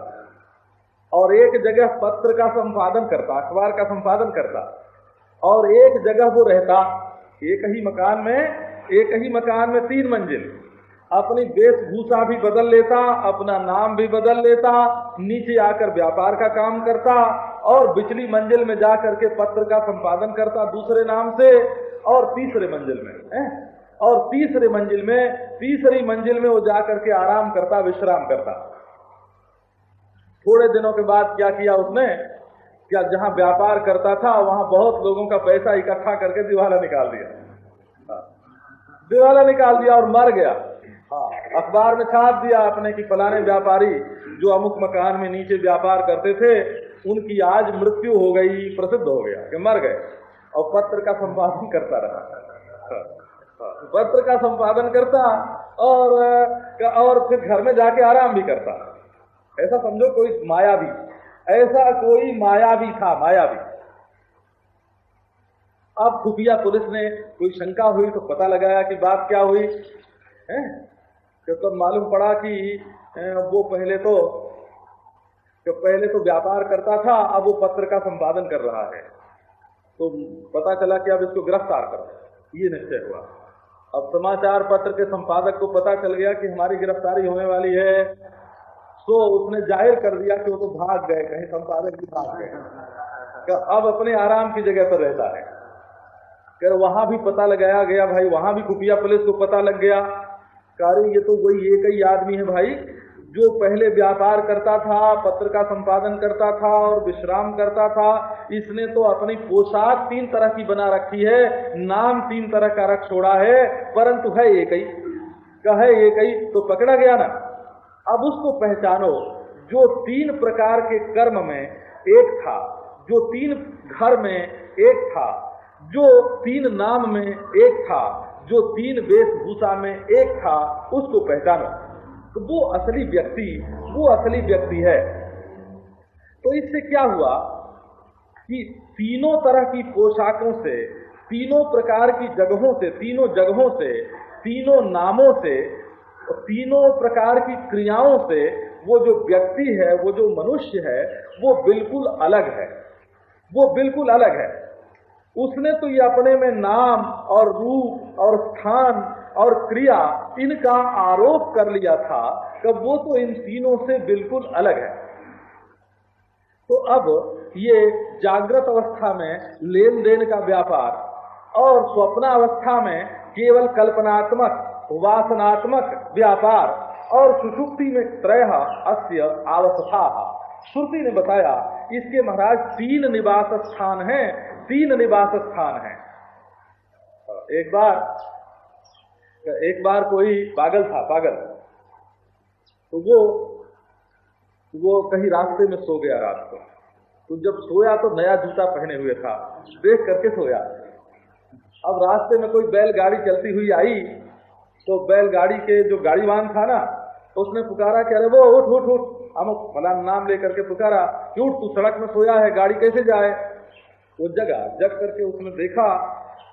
और एक जगह पत्र का संपादन करता, अखबार का संपादन करता और एक जगह वो रहता, एक ही मकान में, एक ही मकान में तीन मंजिल। अपनी वेशभूषा भी बदल लेता, अपना नाम भी बदल लेता, नीचे आकर व्यापार का काम करता और बिचली मंजिल में जा करके पत्र का संपादन करता दूसरे नाम से। और तीसरे मंजिल में, है? और तीसरे मंजिल में, तीसरी मंजिल में वो जा करके आराम करता, विश्राम करता। थोड़े दिनों के बाद क्या किया उसने? क्या जहाँ व्यापार करता था, वहाँ बहुत लोगों का पैसा इकट्ठा करके दिवाला निकाल दिया। हाँ। दिवाला निकाल दिया और मर गया। हाँ। अखबार में छाप दिया आपने की फलाने व्यापारी जो अमुक मकान में नीचे व्यापार करते थे, उनकी आज मृत्यु हो गई, प्रसिद्ध हो गया कि मर गए। और पत्र का संपादन करता रहा। पत्र का संपादन करता और और फिर घर में जाके आराम भी करता। ऐसा समझो कोई मायावी, ऐसा कोई मायावी था, मायावी। अब खुफिया पुलिस ने कोई शंका हुई तो पता लगाया कि बात क्या हुई, है? तो मालूम पड़ा कि वो पहले तो तो पहले तो व्यापार करता था, अब वो पत्र का संपादन कर रहा है। तो पता चला कि अब इसको गिरफ़्तार करो ये निश्चय हुआ। अब समाचार पत्र के संपादक को पता चल गया कि हमारी गिरफ्तारी होने वाली है। तो उसने ज़ाहिर कर दिया कि वो तो भाग गए, कहीं संपादक भी भाग गए। अब अपने आराम की जगह पर रहता है। कर वहाँ भी पता लगाया गया, भाई, वहाँ भी खुफिया पुलिस को पता लग गया। कार्य ये तो वही एक ही आदमी है भाई। जो पहले व्यापार करता था, पत्र का संपादन करता था और विश्राम करता था, इसने तो अपनी पोशाक तीन तरह की बना रखी है, नाम तीन तरह का रख छोड़ा है, परंतु है एक ही कहे एक ही तो पकड़ा गया ना। अब उसको पहचानो, जो तीन प्रकार के कर्म में एक था, जो तीन घर में एक था, जो तीन नाम में एक था, जो तीन वेशभूषा में एक था, उसको पहचानो। तो वो असली व्यक्ति, वो असली व्यक्ति है। तो इससे क्या हुआ कि तीनों तरह की पोशाकों से, तीनों प्रकार की जगहों से, तीनों जगहों से, तीनों नामों से तीनों प्रकार की क्रियाओं से वो जो व्यक्ति है, वो जो मनुष्य है, वो बिल्कुल अलग है। वो बिल्कुल अलग है। उसने तो ये अपने में नाम और रूप और स्थान और क्रिया इनका आरोप कर लिया था कि वो तो इन तीनों से बिल्कुल अलग है। तो अब ये जागृत अवस्था में लेन देन का व्यापार और स्वप्न अवस्था में केवल कल्पनात्मक, वासनात्मक व्यापार और सुषुप्ति में त्रय अस्य अवस्था। श्रुति ने बताया, इसके महाराज तीन निवास स्थान हैं, तीन निवास स्थान हैं। एक बार एक बार कोई पागल था, पागल तो वो वो कहीं रास्ते में सो गया रात को। तो जब सोया तो नया जूता पहने हुए था, देख करके सोया। अब रास्ते में कोई बैलगाड़ी चलती हुई आई तो बैलगाड़ी के जो गाड़ीवान था ना तो उसने पुकारा कि अरे वो, उठ उठ उठ। हम फला नाम लेकर के पुकारा, कि तू सड़क में सोया है, गाड़ी कैसे जाए? वो जगह जग करके उसने देखा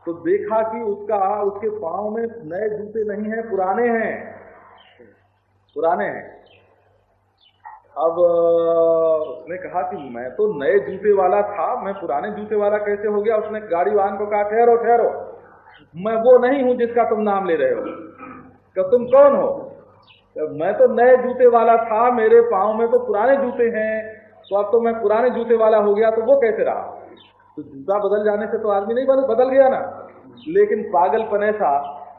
तो देखा कि उसका, उसके पाँव में नए जूते नहीं है, पुराने हैं। पुराने हैं। अब, उसने कहा कि मैं तो नए जूते वाला था, मैं पुराने जूते वाला कैसे हो गया? उसने गाड़ी वाहन को कहा, ठहरो ठहरो। मैं वो नहीं हूँ जिसका तुम नाम ले रहे हो। कि तुम कौन हो? मैं तो नए जूते वाला था, मेरे पाँव में तो पुराने जूते हैं। तो अब तो मैं पुराने जूते वाला हो गया तो वो कैसे रहा? तो जूता बदल जाने से तो आदमी नहीं बदल, बदल गया ना। लेकिन पागलपन ऐसा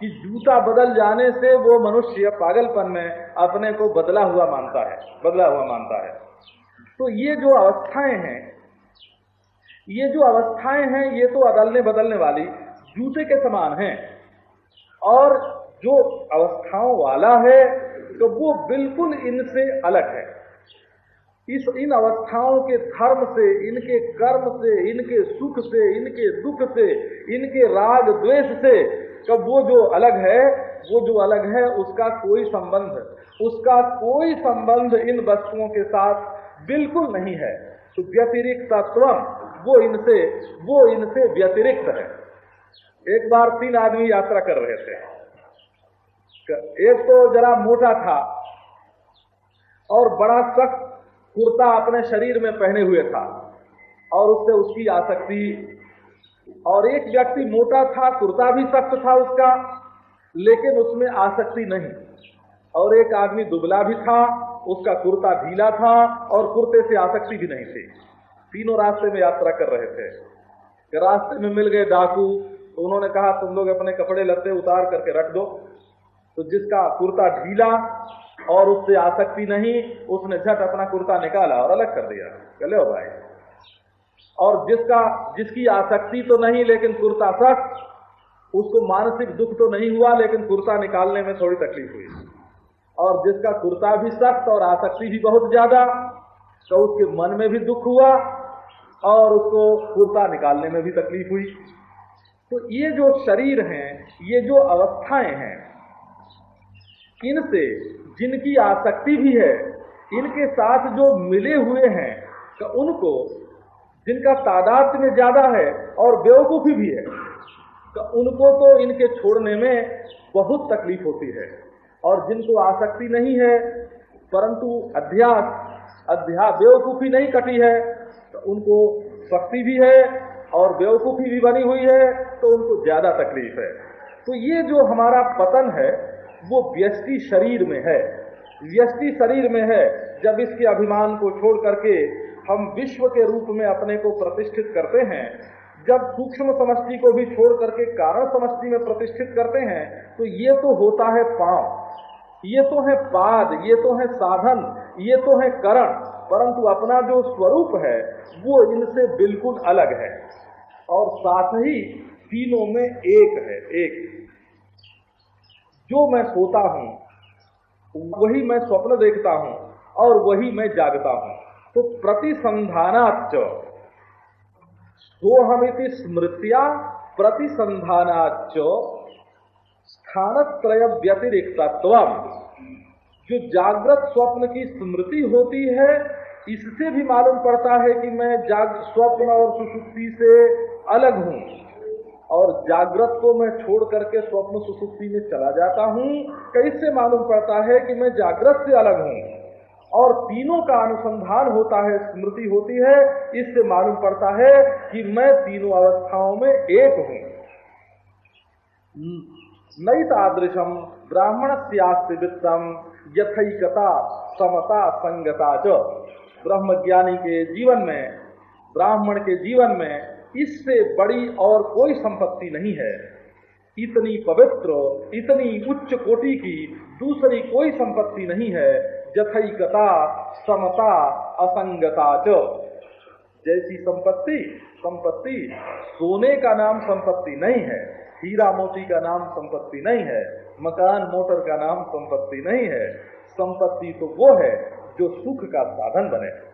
कि जूता बदल जाने से वो मनुष्य पागलपन में अपने को बदला हुआ मानता है बदला हुआ मानता है। तो ये जो अवस्थाएँ हैं ये जो अवस्थाएँ हैं ये तो अदलने बदलने वाली जूते के समान हैं। और जो अवस्थाओं वाला है तो वो बिल्कुल इनसे अलग है। इस इन अवस्थाओं के धर्म से, इनके कर्म से, इनके सुख से, इनके दुख से, इनके राग द्वेष से, कब वो जो अलग है, वो जो अलग है, उसका कोई संबंध, उसका कोई संबंध इन वस्तुओं के साथ बिल्कुल नहीं है। तो व्यतिरिक्त तत्व वो इनसे वो इनसे व्यतिरिक्त है। एक बार तीन आदमी यात्रा कर रहे थे। एक तो जरा मोटा था और बड़ा सख्त कुर्ता अपने शरीर में पहने हुए था और उससे उसकी आसक्ति। और एक व्यक्ति मोटा था, कुर्ता भी सख्त था उसका, लेकिन उसमें आसक्ति नहीं। और एक आदमी दुबला भी था, उसका कुर्ता ढीला था और कुर्ते से आसक्ति भी नहीं थी। तीनों रास्ते में यात्रा कर रहे थे। रास्ते में मिल गए डाकू। तो उन्होंने कहा, तुम लोग अपने कपड़े लत्ते उतार करके रख दो। तो जिसका कुर्ता ढीला और उससे आसक्ति नहीं, उसने झट अपना कुर्ता निकाला और अलग कर दिया। चले भाई। और जिसका, जिसकी आसक्ति तो नहीं, लेकिन कुर्ता सख्त, उसको मानसिक दुख तो नहीं हुआ, लेकिन कुर्ता निकालने में थोड़ी तकलीफ़ हुई। और जिसका कुर्ता भी सख्त और आसक्ति भी बहुत ज़्यादा तो उसके मन में भी दुख हुआ और उसको कुर्ता निकालने में भी तकलीफ़ हुई। तो ये जो शरीर हैं, ये जो अवस्थाएँ हैं, इनसे जिनकी आसक्ति भी है, इनके साथ जो मिले हुए हैं तो उनको, जिनका तादाद में ज़्यादा है और बेवकूफ़ी भी है तो उनको तो इनके छोड़ने में बहुत तकलीफ़ होती है। और जिनको आसक्ति नहीं है, परंतु अध्यास अध्यास बेवकूफ़ी नहीं कटी है तो उनको शक्ति भी है और बेवकूफ़ी भी बनी हुई है तो उनको ज़्यादा तकलीफ़ है। तो ये जो हमारा पतन है वो व्यष्टि शरीर में है। व्यष्टि शरीर में है, जब इसके अभिमान को छोड़ करके हम विश्व के रूप में अपने को प्रतिष्ठित करते हैं, जब सूक्ष्म समष्टि को भी छोड़ करके कारण समष्टि में प्रतिष्ठित करते हैं तो ये तो होता है पाँव ये तो है पाद ये तो है साधन, ये तो है करण, परंतु अपना जो स्वरूप है, वो इनसे बिल्कुल अलग है। और साथ ही तीनों में एक है, एक। जो मैं सोता हूँ, वही मैं स्वप्न देखता हूँ और वही मैं जागता हूँ। तो प्रतिसंधानाच सोहमिति स्मृतिया प्रतिसंधानाच स्थानत्रय व्यतिरिक्तत्व जो जागृत स्वप्न की स्मृति होती है, इससे भी मालूम पड़ता है कि मैं जाग, स्वप्न और सुसुप्ति से अलग हूँ। और जागृत को मैं छोड़ करके स्वप्न सुसुप्ति में चला जाता हूँ। कैसे मालूम पड़ता है कि मैं जागृत से अलग हूँ? और तीनों का अनुसंधान होता है, स्मृति होती है। इससे मालूम पड़ता है कि मैं तीनों अवस्थाओं में एक हूँ। नई तादृशम ब्राह्मण वित्तम यथकता समता संगता च। ब्रह्म ज्ञानी के जीवन में, ब्राह्मण के जीवन में इससे बड़ी और कोई संपत्ति नहीं है। इतनी पवित्र, इतनी उच्च कोटि की दूसरी कोई संपत्ति नहीं है जथकता समता, असंगता च। जैसी संपत्ति संपत्ति सोने का नाम संपत्ति नहीं है, हीरा मोती का नाम संपत्ति नहीं है, मकान मोटर का नाम संपत्ति नहीं है। संपत्ति तो वो है जो सुख का साधन बने।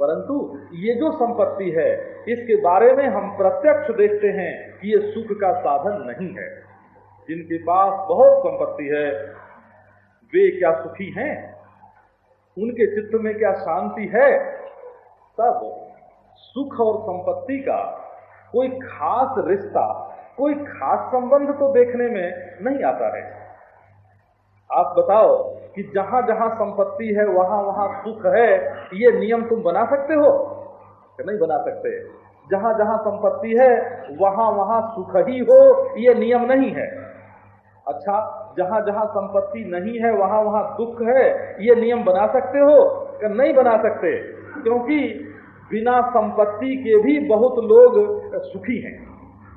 परंतु ये जो संपत्ति है, इसके बारे में हम प्रत्यक्ष देखते हैं कि ये सुख का साधन नहीं है। जिनके पास बहुत संपत्ति है, वे क्या सुखी हैं? उनके चित्त में क्या शांति है? तब सुख और संपत्ति का कोई खास रिश्ता, कोई खास संबंध तो देखने में नहीं आता है। आप बताओ कि जहाँ जहाँ संपत्ति है, वहाँ वहाँ सुख है, ये नियम तुम बना सकते हो? नहीं बना सकते? जहाँ जहाँ संपत्ति है, वहाँ वहाँ सुख ही हो, ये नियम नहीं है। अच्छा जहाँ जहाँ संपत्ति नहीं है, वहाँ वहाँ दुख है, ये नियम बना सकते हो? नहीं बना सकते? क्योंकि बिना संपत्ति के भी बहुत लोग सुखी हैं।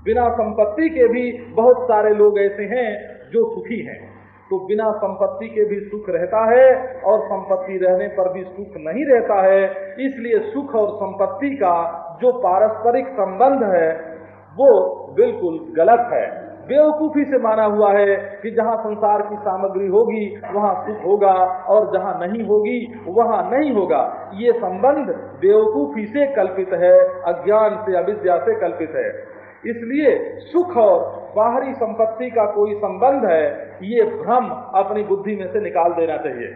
बिना संपत्ति के भी बहुत सारे लोग ऐसे हैं जो सुखी हैं। तो बिना संपत्ति के भी सुख रहता है और संपत्ति रहने पर भी सुख नहीं रहता है। इसलिए सुख और संपत्ति का जो पारस्परिक संबंध है, वो बिल्कुल गलत है। बेवकूफ़ी से माना हुआ है कि जहाँ संसार की सामग्री होगी, वहाँ सुख होगा और जहाँ नहीं होगी, वहाँ नहीं होगा। ये संबंध बेवकूफ़ी से कल्पित है, अज्ञान से अविद्या से कल्पित है। इसलिए सुख और बाहरी संपत्ति का कोई संबंध है, ये भ्रम अपनी बुद्धि में से निकाल देना चाहिए।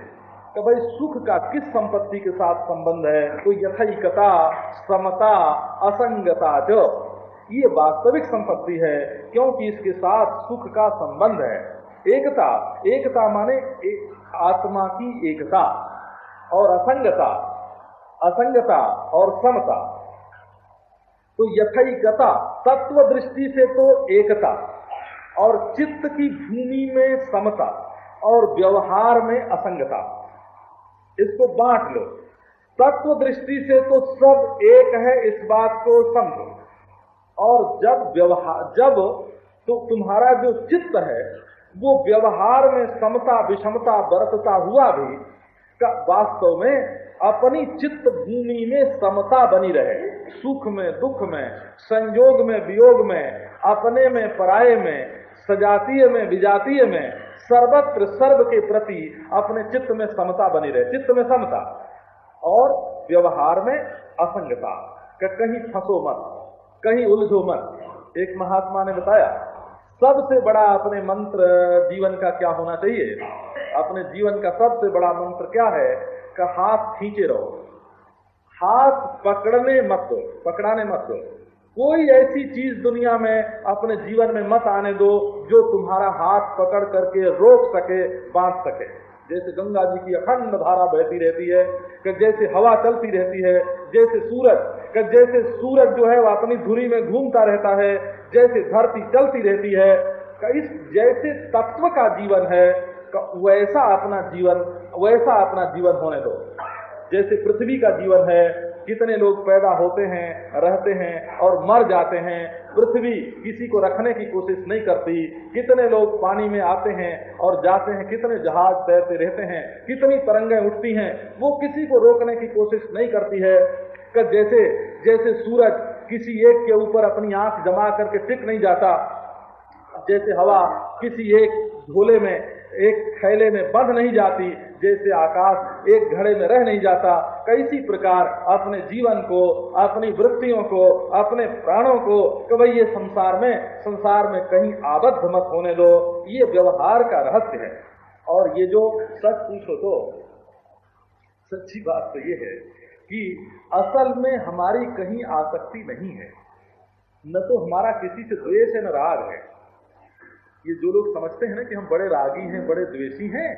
कि भाई सुख का किस संपत्ति के साथ संबंध है? तो यथिकता समता, असंगता जो ये वास्तविक संपत्ति है, क्योंकि इसके साथ सुख का संबंध है। एकता एकता माने आत्मा की एकता और असंगता। असंगता और समता। तो यथकता तत्व दृष्टि से तो एकता और चित्त की भूमि में समता और व्यवहार में असंगता। इसको बांट लो। तत्व दृष्टि से तो सब एक है, इस बात को समझो। और जब व्यवहार, जब तो तुम्हारा जो चित्त है, वो व्यवहार में समता, विषमता, बरतता हुआ भी, का वास्तव में अपनी चित्त भूमि में समता बनी रहे। सुख में, दुख में संयोग में, वियोग में, अपने में, पराये में, सजातीय में, विजातीय में, सर्वत्र सर्व के प्रति अपने चित्त में समता बनी रहे। चित्त में समता। और व्यवहार में असंगता। कहीं फंसो मत, कहीं उलझो मत। एक महात्मा ने बताया, सबसे बड़ा अपने मंत्र जीवन का क्या होना चाहिए? अपने जीवन का सबसे बड़ा मंत्र क्या है? का हाथ खींचे रहो। हाथ पकड़ने मत दो पकड़ाने मत। दो कोई ऐसी चीज़ दुनिया में अपने जीवन में मत आने दो जो तुम्हारा हाथ पकड़ करके रोक सके, बाँध सके। जैसे गंगा जी की अखंड धारा बहती रहती है, कि जैसे हवा चलती रहती है, जैसे सूरज, कि जैसे सूरज जो है वो अपनी धुरी में घूमता रहता है, जैसे धरती चलती रहती है इस जैसे तत्व का जीवन है वैसा अपना जीवन वैसा अपना जीवन होने दो। जैसे पृथ्वी का जीवन है, कितने लोग पैदा होते हैं, रहते हैं और मर जाते हैं, पृथ्वी किसी को रखने की कोशिश नहीं करती। कितने लोग पानी में आते हैं और जाते हैं, कितने जहाज़ तैरते रहते हैं, कितनी तरंगें उठती हैं, वो किसी को रोकने की कोशिश नहीं करती है। कि जैसे जैसे सूरज किसी एक के ऊपर अपनी आँख जमा करके टिक नहीं जाता, जैसे हवा किसी एक झोले में एक थैले में बंध नहीं जाती, जैसे आकाश एक घड़े में रह नहीं जाता। कैसी प्रकार अपने जीवन को, अपनी वृत्तियों को, अपने प्राणों को, कि भाई ये संसार में संसार में कहीं आबद्ध मत होने दो। ये व्यवहार का रहस्य है। और ये जो सच पूछो तो सच्ची बात तो ये है कि असल में हमारी कहीं आसक्ति नहीं है। न तो हमारा किसी से द्वेष है, न राग है। ये जो लोग समझते हैं ना कि हम बड़े रागी हैं, बड़े द्वेषी हैं,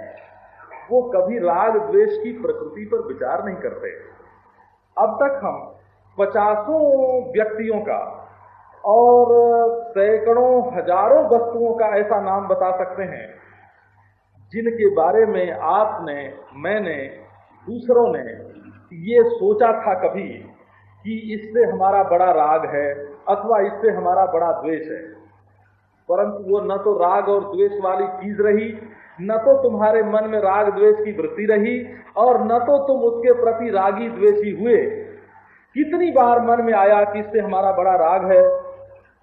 वो कभी राग द्वेष की प्रकृति पर विचार नहीं करते। अब तक हम पचासों व्यक्तियों का और सैकड़ों, हज़ारों वस्तुओं का ऐसा नाम बता सकते हैं, जिनके बारे में आपने, मैंने, दूसरों ने ये सोचा था कभी कि इससे हमारा बड़ा राग है अथवा इससे हमारा बड़ा द्वेष है। परंतु वो न तो राग और द्वेष वाली चीज़ रही, न तो तुम्हारे मन में राग द्वेष की वृत्ति रही, और न तो तुम उसके प्रति रागी द्वेषी हुए। कितनी बार मन में आया कि इससे हमारा बड़ा राग है,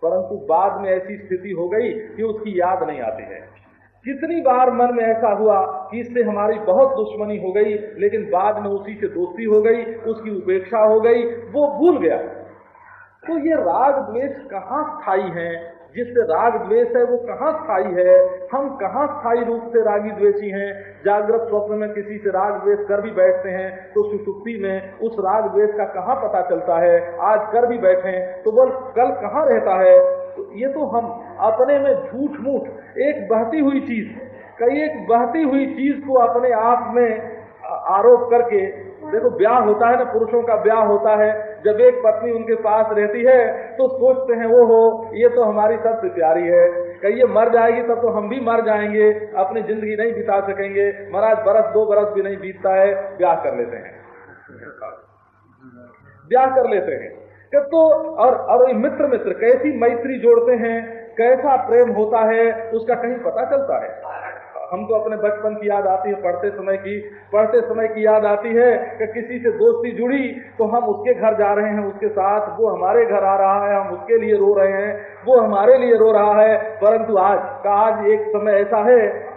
परंतु बाद में ऐसी स्थिति हो गई कि उसकी याद नहीं आती है। कितनी बार मन में ऐसा हुआ कि इससे हमारी बहुत दुश्मनी हो गई, लेकिन बाद में उसी से दोस्ती हो गई, उसकी उपेक्षा हो गई, वो भूल गया। तो ये राग द्वेष कहाँ स्थायी है? जिससे राग द्वेष है, वो कहाँ स्थायी है? हम कहाँ स्थायी रूप से रागी द्वेषी हैं? जागृत स्वप्न में किसी से राग द्वेष कर भी बैठते हैं तो सुषुप्ति में उस राग द्वेष का कहाँ पता चलता है? आज कर भी बैठे तो वो कल कहाँ रहता है? तो ये तो हम अपने में झूठ मूठ एक बहती हुई चीज़, कई एक बहती हुई चीज़ को अपने आप में आरोप करके देखो, ब्याह होता है ना पुरुषों का ब्याह होता है। जब एक पत्नी उनके पास रहती है तो सोचते हैं वो हो ये तो हमारी सबसे प्यारी है। कहीं ये मर जाएगी तब तो हम भी मर जाएँगे, अपनी ज़िंदगी नहीं बिता सकेंगे। महाराज, बरस दो बरस भी नहीं बीतता है, ब्याह कर लेते हैं। ब्याह कर लेते हैं। तो और और मित्र मित्र कैसी मैत्री जोड़ते हैं? कैसा प्रेम होता है? उसका कहीं पता चलता है? हमको अपने बचपन की याद आती है, पढ़ते समय की, पढ़ते समय की याद आती है कि किसी से दोस्ती जुड़ी तो हम उसके घर जा रहे हैं, उसके साथ वो हमारे घर आ रहा है, हम उसके लिए रो रहे हैं, वो हमारे लिए रो रहा है, परंतु आज, का आज एक समय ऐसा है